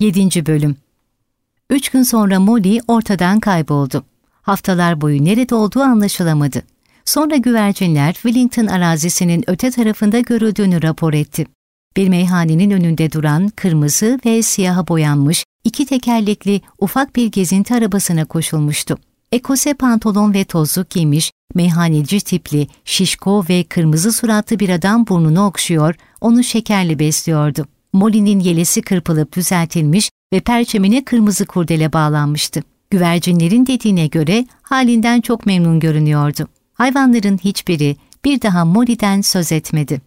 7. Bölüm Üç gün sonra Molly ortadan kayboldu. Haftalar boyu nerede olduğu anlaşılamadı. Sonra güvercinler Wellington arazisinin öte tarafında görüldüğünü rapor etti. Bir meyhanenin önünde duran kırmızı ve siyaha boyanmış iki tekerlekli ufak bir gezinti arabasına koşulmuştu. Ekose pantolon ve tozluk giymiş, meyhaneci tipli, şişko ve kırmızı suratlı bir adam burnunu okşuyor, onu şekerli besliyordu. Molly'nin yelesi kırpılıp düzeltilmiş ve perçemine kırmızı kurdele bağlanmıştı. Güvercinlerin dediğine göre halinden çok memnun görünüyordu. Hayvanların hiçbiri bir daha Molly'den söz etmedi.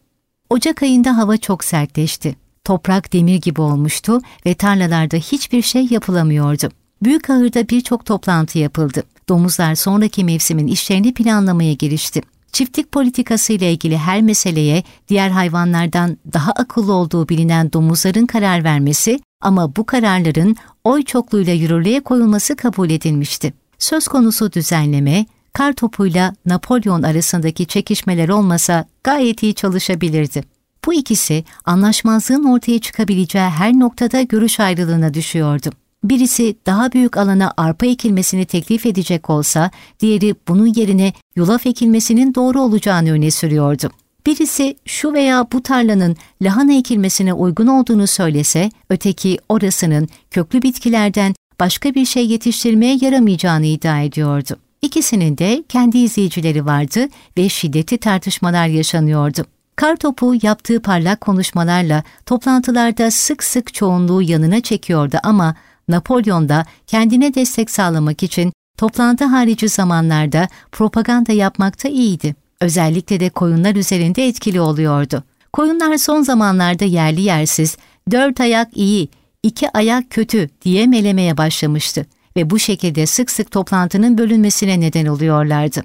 Ocak ayında hava çok sertleşti. Toprak demir gibi olmuştu ve tarlalarda hiçbir şey yapılamıyordu. Büyük ahırda birçok toplantı yapıldı. Domuzlar sonraki mevsimin işlerini planlamaya girişti. Çiftlik politikası ile ilgili her meseleye diğer hayvanlardan daha akıllı olduğu bilinen domuzların karar vermesi ama bu kararların oy çokluğuyla yürürlüğe koyulması kabul edilmişti. Söz konusu düzenleme, kar topuyla Napolyon arasındaki çekişmeler olmasa gayet iyi çalışabilirdi. Bu ikisi anlaşmazlığın ortaya çıkabileceği her noktada görüş ayrılığına düşüyordu. Birisi daha büyük alana arpa ekilmesini teklif edecek olsa, diğeri bunun yerine yulaf ekilmesinin doğru olacağını öne sürüyordu. Birisi şu veya bu tarlanın lahana ekilmesine uygun olduğunu söylese, öteki orasının köklü bitkilerden başka bir şey yetiştirmeye yaramayacağını iddia ediyordu. İkisinin de kendi izleyicileri vardı ve şiddetli tartışmalar yaşanıyordu. Kartopu yaptığı parlak konuşmalarla toplantılarda sık sık çoğunluğu yanına çekiyordu ama Napolyon da kendine destek sağlamak için toplantı harici zamanlarda propaganda yapmakta iyiydi. Özellikle de koyunlar üzerinde etkili oluyordu. Koyunlar son zamanlarda yerli yersiz, dört ayak iyi, iki ayak kötü diye melemeye başlamıştı ve bu şekilde sık sık toplantının bölünmesine neden oluyorlardı.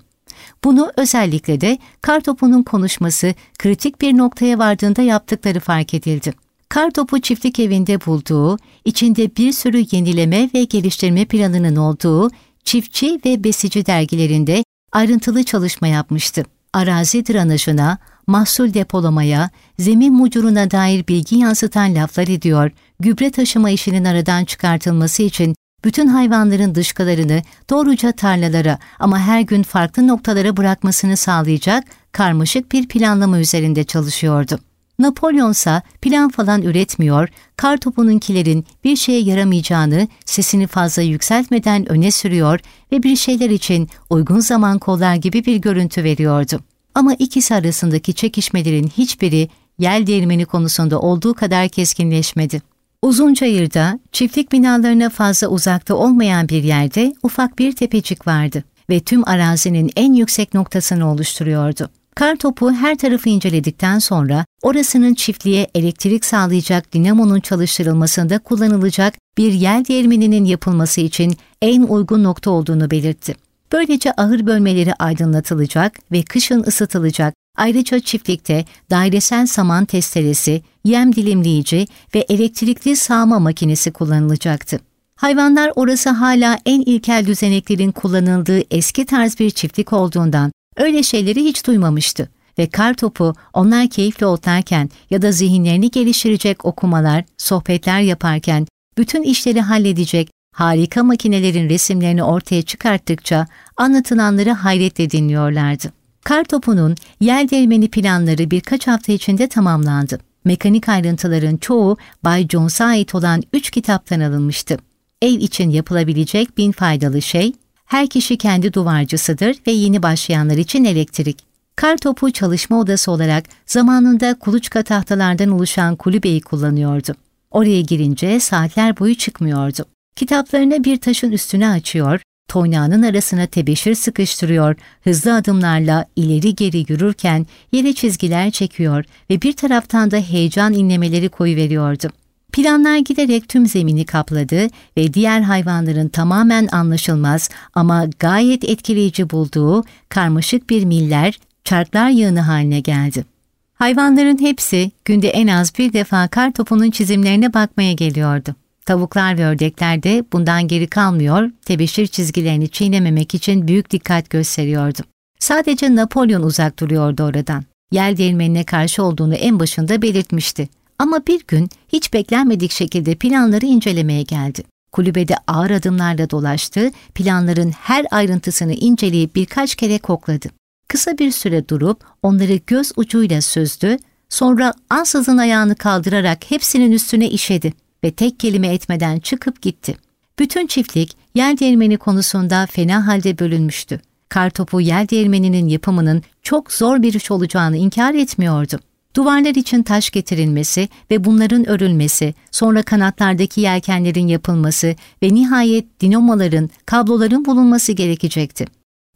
Bunu özellikle de Kartopu'nun konuşması kritik bir noktaya vardığında yaptıkları fark edildi. Kartopu çiftlik evinde bulduğu, içinde bir sürü yenileme ve geliştirme planının olduğu çiftçi ve besici dergilerinde ayrıntılı çalışma yapmıştı. Arazi drenajına, mahsul depolamaya, zemin mucuruna dair bilgi yansıtan laflar ediyor, gübre taşıma işinin aradan çıkartılması için bütün hayvanların dışkılarını doğruca tarlalara ama her gün farklı noktalara bırakmasını sağlayacak karmaşık bir planlama üzerinde çalışıyordu. Napolyon ise plan falan üretmiyor, kar topununkilerin bir şeye yaramayacağını sesini fazla yükseltmeden öne sürüyor ve bir şeyler için uygun zaman kollar gibi bir görüntü veriyordu. Ama ikisi arasındaki çekişmelerin hiçbiri yel değirmeni konusunda olduğu kadar keskinleşmedi. Uzunçayır'da çiftlik binalarına fazla uzakta olmayan bir yerde ufak bir tepecik vardı ve tüm arazinin en yüksek noktasını oluşturuyordu. Kar topu her tarafı inceledikten sonra orasının çiftliğe elektrik sağlayacak dinamonun çalıştırılmasında kullanılacak bir yel değirmeninin yapılması için en uygun nokta olduğunu belirtti. Böylece ahır bölmeleri aydınlatılacak ve kışın ısıtılacak. Ayrıca çiftlikte dairesel saman testeresi, yem dilimleyici ve elektrikli sağma makinesi kullanılacaktı. Hayvanlar orası hala en ilkel düzeneklerin kullanıldığı eski tarz bir çiftlik olduğundan öyle şeyleri hiç duymamıştı ve kar topu onlar keyifle otlarken ya da zihinlerini geliştirecek okumalar, sohbetler yaparken bütün işleri halledecek harika makinelerin resimlerini ortaya çıkarttıkça anlatılanları hayretle dinliyorlardı. Kar topunun yer değirmeni planları birkaç hafta içinde tamamlandı. Mekanik ayrıntıların çoğu Bay Jones'a ait olan üç kitaptan alınmıştı. Ev için yapılabilecek bin faydalı şey, her kişi kendi duvarcısıdır ve yeni başlayanlar için elektrik. Kar topu çalışma odası olarak zamanında kuluçka tahtalardan oluşan kulübeyi kullanıyordu. Oraya girince saatler boyu çıkmıyordu. Kitaplarını bir taşın üstüne açıyor, toynağının arasına tebeşir sıkıştırıyor, hızlı adımlarla ileri geri yürürken yere çizgiler çekiyor ve bir taraftan da heyecan inlemeleri koyuveriyordu. Planlar giderek tüm zemini kapladı ve diğer hayvanların tamamen anlaşılmaz ama gayet etkileyici bulduğu karmaşık bir miller, çarklar yığını haline geldi. Hayvanların hepsi günde en az bir defa kar topunun çizimlerine bakmaya geliyordu. Tavuklar ve ördekler de bundan geri kalmıyor, tebeşir çizgilerini çiğnememek için büyük dikkat gösteriyordu. Sadece Napolyon uzak duruyordu oradan. Yer değirmenine karşı olduğunu en başında belirtmişti. Ama bir gün hiç beklenmedik şekilde planları incelemeye geldi. Kulübede ağır adımlarla dolaştı, planların her ayrıntısını inceleyip birkaç kere kokladı. Kısa bir süre durup onları göz ucuyla süzdü, sonra ansızın ayağını kaldırarak hepsinin üstüne işedi ve tek kelime etmeden çıkıp gitti. Bütün çiftlik yer değirmeni konusunda fena halde bölünmüştü. Kartopu yer değirmeninin yapımının çok zor bir iş olacağını inkar etmiyordu. Duvarlar için taş getirilmesi ve bunların örülmesi, sonra kanatlardaki yelkenlerin yapılması ve nihayet dinamoların, kabloların bulunması gerekecekti.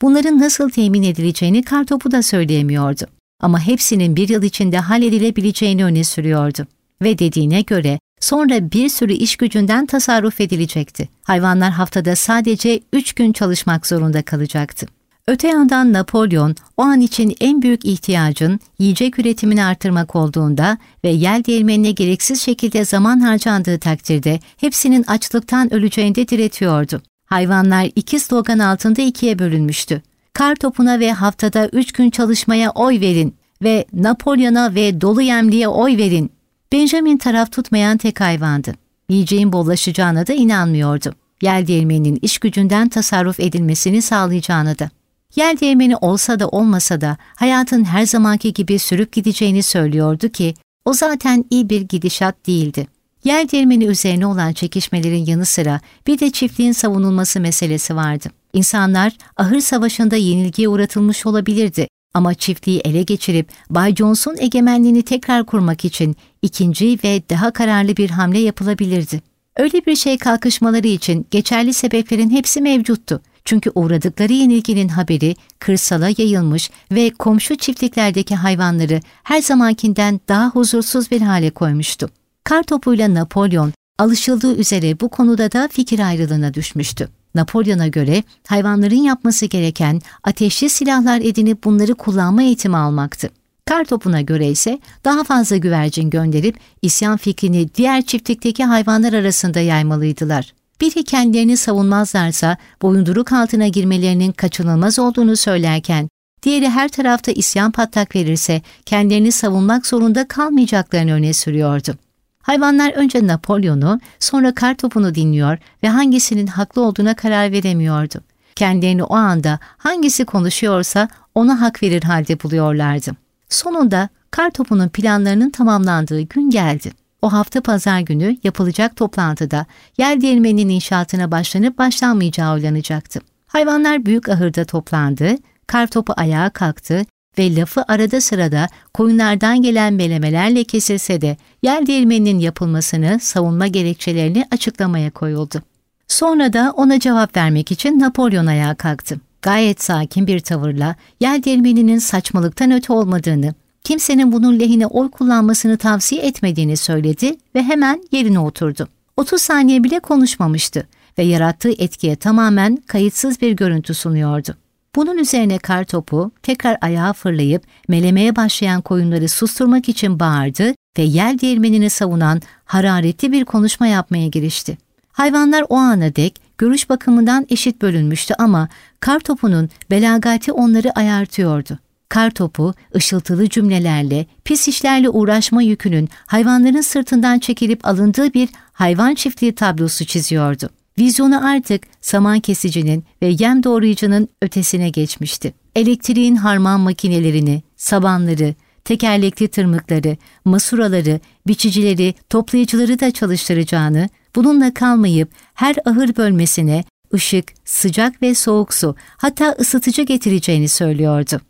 Bunların nasıl temin edileceğini Kartopu da söyleyemiyordu. Ama hepsinin bir yıl içinde halledilebileceğini öne sürüyordu. Ve dediğine göre sonra bir sürü iş gücünden tasarruf edilecekti. Hayvanlar haftada sadece üç gün çalışmak zorunda kalacaktı. Öte yandan Napolyon o an için en büyük ihtiyacın yiyecek üretimini artırmak olduğunda ve yel değirmenine gereksiz şekilde zaman harcandığı takdirde hepsinin açlıktan öleceğinde diretiyordu. Hayvanlar iki slogan altında ikiye bölünmüştü. Kar topuna ve haftada üç gün çalışmaya oy verin ve Napolyon'a ve dolu yemliğe oy verin. Benjamin taraf tutmayan tek hayvandı. Yiyeceğin bollaşacağına da inanmıyordu. Yel değirmeninin iş gücünden tasarruf edilmesini sağlayacağını da. Yel değirmeni olsa da olmasa da hayatın her zamanki gibi sürüp gideceğini söylüyordu ki o zaten iyi bir gidişat değildi. Yel değirmeni üzerine olan çekişmelerin yanı sıra bir de çiftliğin savunulması meselesi vardı. İnsanlar ahır savaşında yenilgiye uğratılmış olabilirdi ama çiftliği ele geçirip Bay Jones'un egemenliğini tekrar kurmak için ikinci ve daha kararlı bir hamle yapılabilirdi. Öyle bir şey kalkışmaları için geçerli sebeplerin hepsi mevcuttu. Çünkü uğradıkları yenilginin haberi kırsala yayılmış ve komşu çiftliklerdeki hayvanları her zamankinden daha huzursuz bir hale koymuştu. Kartopuyla Napolyon alışıldığı üzere bu konuda da fikir ayrılığına düşmüştü. Napolyon'a göre hayvanların yapması gereken ateşli silahlar edinip bunları kullanma eğitimi almaktı. Kartopuna göre ise daha fazla güvercin gönderip isyan fikrini diğer çiftlikteki hayvanlar arasında yaymalıydılar. Biri kendilerini savunmazlarsa boyunduruk altına girmelerinin kaçınılmaz olduğunu söylerken, diğeri her tarafta isyan patlak verirse kendilerini savunmak zorunda kalmayacaklarını öne sürüyordu. Hayvanlar önce Napolyon'u, sonra Kartop'unu dinliyor ve hangisinin haklı olduğuna karar veremiyordu. Kendilerini o anda hangisi konuşuyorsa ona hak verir halde buluyorlardı. Sonunda Kartop'unun planlarının tamamlandığı gün geldi. O hafta pazar günü yapılacak toplantıda yer değirmeninin inşaatına başlanıp başlanmayacağı oylanacaktı. Hayvanlar büyük ahırda toplandı, kar topu ayağa kalktı ve lafı arada sırada koyunlardan gelen melemelerle kesilse de yer değirmeninin yapılmasını savunma gerekçelerini açıklamaya koyuldu. Sonra da ona cevap vermek için Napolyon ayağa kalktı. Gayet sakin bir tavırla yer değirmeninin saçmalıktan öte olmadığını, kimsenin bunun lehine oy kullanmasını tavsiye etmediğini söyledi ve hemen yerine oturdu. 30 saniye bile konuşmamıştı ve yarattığı etkiye tamamen kayıtsız bir görüntü sunuyordu. Bunun üzerine kar topu tekrar ayağa fırlayıp melemeye başlayan koyunları susturmak için bağırdı ve yel değirmenini savunan hararetli bir konuşma yapmaya girişti. Hayvanlar o ana dek görüş bakımından eşit bölünmüştü ama kar topunun belagati onları ayartıyordu. Kar topu ışıltılı cümlelerle, pis işlerle uğraşma yükünün hayvanların sırtından çekilip alındığı bir hayvan çiftliği tablosu çiziyordu. Vizyonu artık saman kesicinin ve yem doğrayıcının ötesine geçmişti. Elektriğin harman makinelerini, sabanları, tekerlekli tırmıkları, masuraları, biçicileri, toplayıcıları da çalıştıracağını, bununla kalmayıp her ahır bölmesine ışık, sıcak ve soğuk su, hatta ısıtıcı getireceğini söylüyordu.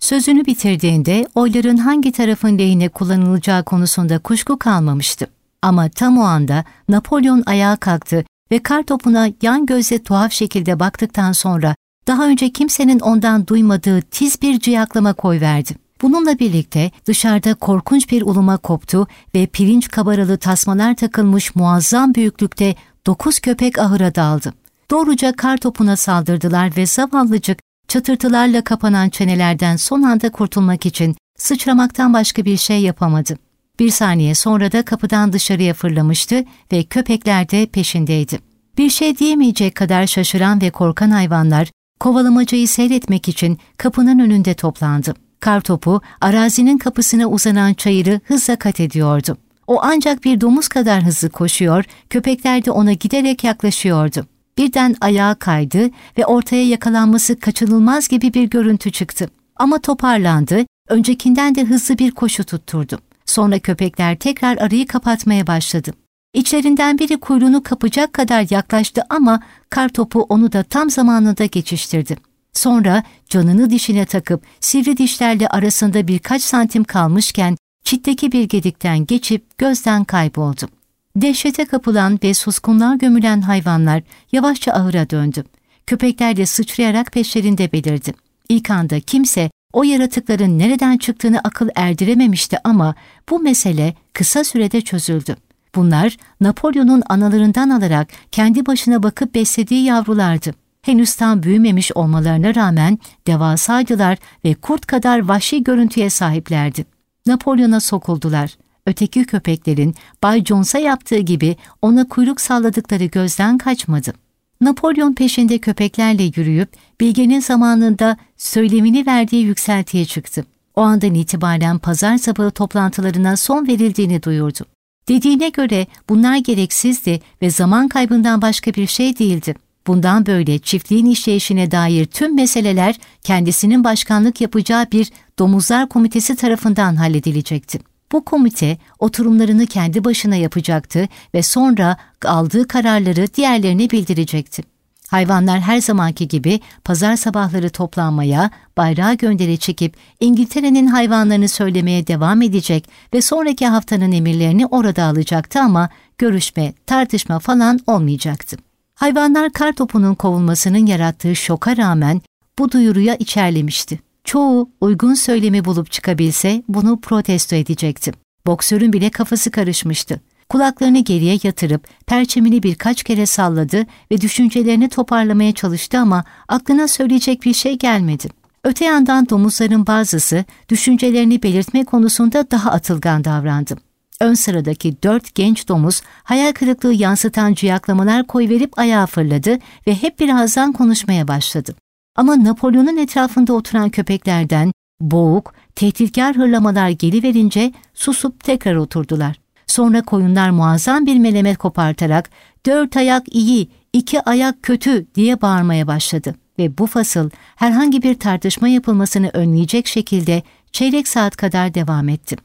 Sözünü bitirdiğinde oyların hangi tarafın lehine kullanılacağı konusunda kuşku kalmamıştı. Ama tam o anda Napolyon ayağa kalktı ve kar topuna yan gözle tuhaf şekilde baktıktan sonra daha önce kimsenin ondan duymadığı tiz bir ciyaklama koyverdi. Bununla birlikte dışarıda korkunç bir uluma koptu ve pirinç kabaralı tasmalar takılmış muazzam büyüklükte dokuz köpek ahıra daldı. Doğruca kar topuna saldırdılar ve zavallıcık çatırtılarla kapanan çenelerden son anda kurtulmak için sıçramaktan başka bir şey yapamadı. Bir saniye sonra da kapıdan dışarıya fırlamıştı ve köpekler de peşindeydi. Bir şey diyemeyecek kadar şaşıran ve korkan hayvanlar kovalamacayı seyretmek için kapının önünde toplandı. Kartopu arazinin kapısına uzanan çayırı hızla kat ediyordu. O ancak bir domuz kadar hızlı koşuyor, köpekler de ona giderek yaklaşıyordu. Birden ayağa kaydı ve ortaya yakalanması kaçınılmaz gibi bir görüntü çıktı. Ama toparlandı, öncekinden de hızlı bir koşu tutturdu. Sonra köpekler tekrar arayı kapatmaya başladı. İçlerinden biri kuyruğunu kapacak kadar yaklaştı ama kar topu onu da tam zamanında geçiştirdi. Sonra canını dişine takıp sivri dişlerle arasında birkaç santim kalmışken çitteki bir gedikten geçip gözden kayboldu. Dehşete kapılan ve suskunluğa gömülen hayvanlar yavaşça ahıra döndü. Köpekler de sıçrayarak peşlerinde belirdi. İlk anda kimse o yaratıkların nereden çıktığını akıl erdirememişti ama bu mesele kısa sürede çözüldü. Bunlar Napolyon'un analarından alarak kendi başına bakıp beslediği yavrulardı. Henüz tam büyümemiş olmalarına rağmen devasaydılar ve kurt kadar vahşi görüntüye sahiplerdi. Napolyon'a sokuldular. Öteki köpeklerin Bay Jones'a yaptığı gibi ona kuyruk salladıkları gözden kaçmadı. Napolyon peşinde köpeklerle yürüyüp bilgenin zamanında söylemini verdiği yükseltiye çıktı. O andan itibaren pazar sabahı toplantılarına son verildiğini duyurdu. Dediğine göre bunlar gereksizdi ve zaman kaybından başka bir şey değildi. Bundan böyle çiftliğin işleyişine dair tüm meseleler kendisinin başkanlık yapacağı bir domuzlar komitesi tarafından halledilecekti. Bu komite oturumlarını kendi başına yapacaktı ve sonra aldığı kararları diğerlerine bildirecekti. Hayvanlar her zamanki gibi pazar sabahları toplanmaya, bayrağı gönderi çekip İngiltere'nin hayvanlarını söylemeye devam edecek ve sonraki haftanın emirlerini orada alacaktı ama görüşme, tartışma falan olmayacaktı. Hayvanlar kar topunun kovulmasının yarattığı şoka rağmen bu duyuruya içerlemişti. Çoğu uygun söylemi bulup çıkabilse bunu protesto edecekti. Boksörün bile kafası karışmıştı. Kulaklarını geriye yatırıp perçemini birkaç kere salladı ve düşüncelerini toparlamaya çalıştı ama aklına söyleyecek bir şey gelmedi. Öte yandan domuzların bazısı düşüncelerini belirtme konusunda daha atılgan davrandı. Ön sıradaki dört genç domuz hayal kırıklığı yansıtan ciyaklamalar koyverip ayağa fırladı ve hep birazdan konuşmaya başladı. Ama Napolyon'un etrafında oturan köpeklerden boğuk, tehditkar hırlamalar geliverince susup tekrar oturdular. Sonra koyunlar muazzam bir melemet kopartarak dört ayak iyi, iki ayak kötü diye bağırmaya başladı ve bu fasıl herhangi bir tartışma yapılmasını önleyecek şekilde çeyrek saat kadar devam etti.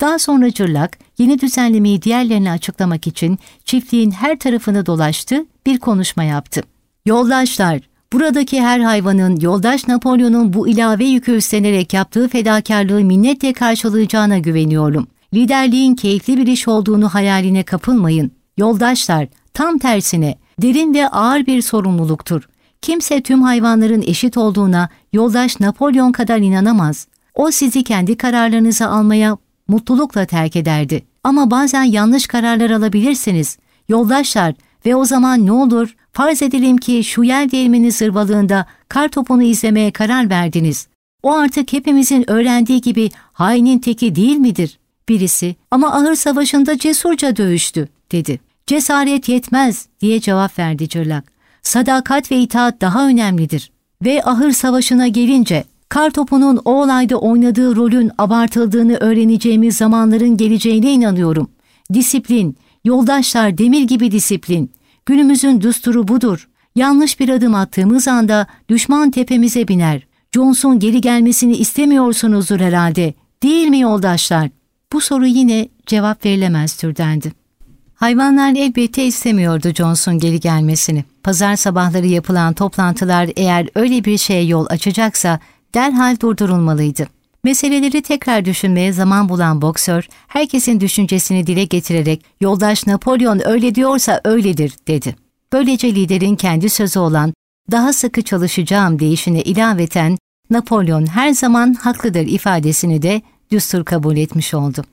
Daha sonra cırlak yeni düzenlemeyi diğerlerine açıklamak için çiftliğin her tarafını dolaştı, bir konuşma yaptı. Yoldaşlar, buradaki her hayvanın yoldaş Napolyon'un bu ilave yükü üstlenerek yaptığı fedakarlığı minnetle karşılayacağına güveniyorum. Liderliğin keyifli bir iş olduğunu hayaline kapılmayın. Yoldaşlar, tam tersine derin ve ağır bir sorumluluktur. Kimse tüm hayvanların eşit olduğuna yoldaş Napolyon kadar inanamaz. O sizi kendi kararlarınızı almaya mutlulukla terk ederdi. Ama bazen yanlış kararlar alabilirsiniz. Yoldaşlar ve o zaman ne olur farz edelim ki şu yer değirmeni zırvalığında kar topunu izlemeye karar verdiniz. O artık hepimizin öğrendiği gibi hainin teki değil midir? Birisi ama ahır savaşında cesurca dövüştü dedi. Cesaret yetmez diye cevap verdi cırlak. Sadakat ve itaat daha önemlidir. Ve ahır savaşına gelince kar topunun o olayda oynadığı rolün abartıldığını öğreneceğimiz zamanların geleceğine inanıyorum. Disiplin, yoldaşlar demir gibi disiplin. Günümüzün düsturu budur. Yanlış bir adım attığımız anda düşman tepemize biner. Jones'un geri gelmesini istemiyorsunuzdur herhalde. Değil mi yoldaşlar? Bu soru yine cevap verilemez türdendi. Hayvanlar elbette istemiyordu Johnson geri gelmesini. Pazar sabahları yapılan toplantılar eğer öyle bir şeye yol açacaksa derhal durdurulmalıydı. Meseleleri tekrar düşünmeye zaman bulan boksör, herkesin düşüncesini dile getirerek yoldaş Napolyon öyle diyorsa öyledir dedi. Böylece liderin kendi sözü olan daha sıkı çalışacağım deyişine ilaveten Napolyon her zaman haklıdır ifadesini de düstur kabul etmiş oldu.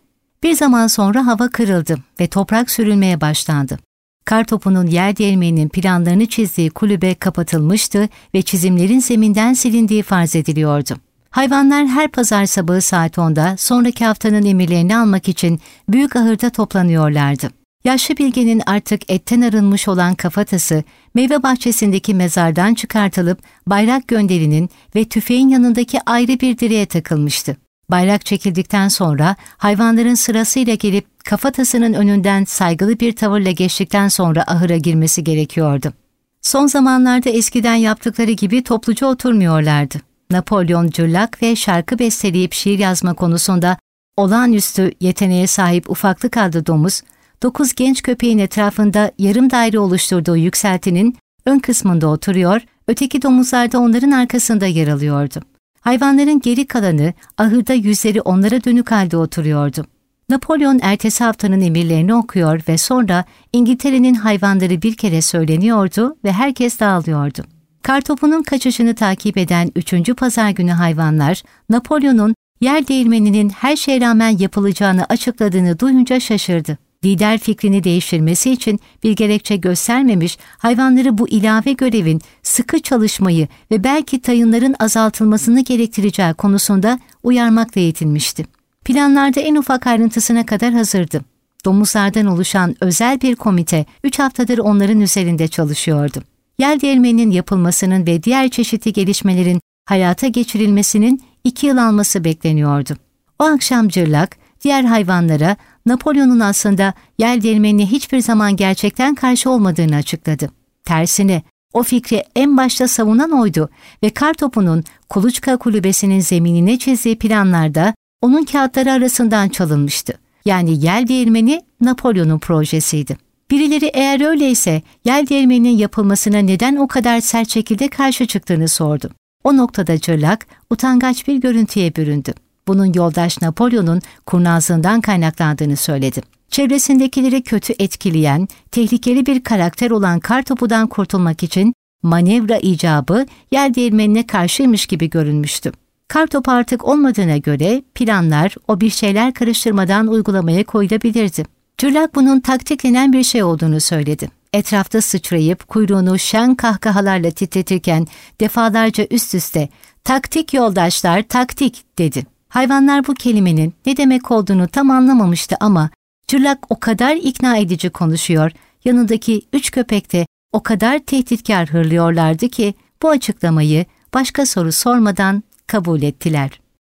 Bir zaman sonra hava kırıldı ve toprak sürülmeye başlandı. Kar topunun yer değirmeninin planlarını çizdiği kulübe kapatılmıştı ve çizimlerin zeminden silindiği farz ediliyordu. Hayvanlar her pazar sabahı saat 10'da sonraki haftanın emirlerini almak için büyük ahırda toplanıyorlardı. Yaşlı bilgenin artık etten arınmış olan kafatası meyve bahçesindeki mezardan çıkartılıp bayrak gönderinin ve tüfeğin yanındaki ayrı bir direğe takılmıştı. Bayrak çekildikten sonra hayvanların sırasıyla gelip kafatasının önünden saygılı bir tavırla geçtikten sonra ahıra girmesi gerekiyordu. Son zamanlarda eskiden yaptıkları gibi topluca oturmuyorlardı. Napolyon cırlak ve şarkı besteleyip şiir yazma konusunda olağanüstü yeteneğe sahip ufaklık adlı domuz, dokuz genç köpeğin etrafında yarım daire oluşturduğu yükseltinin ön kısmında oturuyor, öteki domuzlar da onların arkasında yer alıyordu. Hayvanların geri kalanı ahırda yüzleri onlara dönük halde oturuyordu. Napolyon ertesi haftanın emirlerini okuyor ve sonra İngiltere'nin hayvanları bir kere söyleniyordu ve herkes dağılıyordu. Kartopunun kaçışını takip eden üçüncü pazar günü hayvanlar, Napolyon'un yer değirmeninin her şeye rağmen yapılacağını açıkladığını duyunca şaşırdı. Lider fikrini değiştirmesi için bir gerekçe göstermemiş, hayvanları bu ilave görevin sıkı çalışmayı ve belki tayınların azaltılmasını gerektireceği konusunda uyarmakla yetinmişti. Planlarda en ufak ayrıntısına kadar hazırdı. Domuzlardan oluşan özel bir komite 3 haftadır onların üzerinde çalışıyordu. Yel değirmeninin yapılmasının ve diğer çeşitli gelişmelerin hayata geçirilmesinin 2 yıl alması bekleniyordu. O akşam cırlak, diğer hayvanlara Napolyon'un aslında yel değirmenine hiçbir zaman gerçekten karşı olmadığını açıkladı. Tersine o fikri en başta savunan oydu ve Kartopu'nun Kuluçka Kulübesi'nin zeminine çizdiği planlarda onun kağıtları arasından çalınmıştı. Yani yel değirmeni Napolyon'un projesiydi. Birileri eğer öyleyse yel değirmeninin yapılmasına neden o kadar sert şekilde karşı çıktığını sordu. O noktada Cırlak utangaç bir görüntüye büründü. Bunun yoldaş Napolyon'un kurnazlığından kaynaklandığını söyledi. Çevresindekileri kötü etkileyen, tehlikeli bir karakter olan Kartopu'dan kurtulmak için manevra icabı yel değirmenine karşıymış gibi görünmüştü. Kartop artık olmadığına göre planlar o bir şeyler karıştırmadan uygulamaya koyulabilirdi. Cırlak bunun taktiklenen bir şey olduğunu söyledi. Etrafta sıçrayıp kuyruğunu şen kahkahalarla titretirken defalarca üst üste ''Taktik yoldaşlar, taktik'' dedi. Hayvanlar bu kelimenin ne demek olduğunu tam anlamamıştı ama Cırlak o kadar ikna edici konuşuyor, yanındaki üç köpek de o kadar tehditkar hırlıyorlardı ki bu açıklamayı başka soru sormadan kabul ettiler.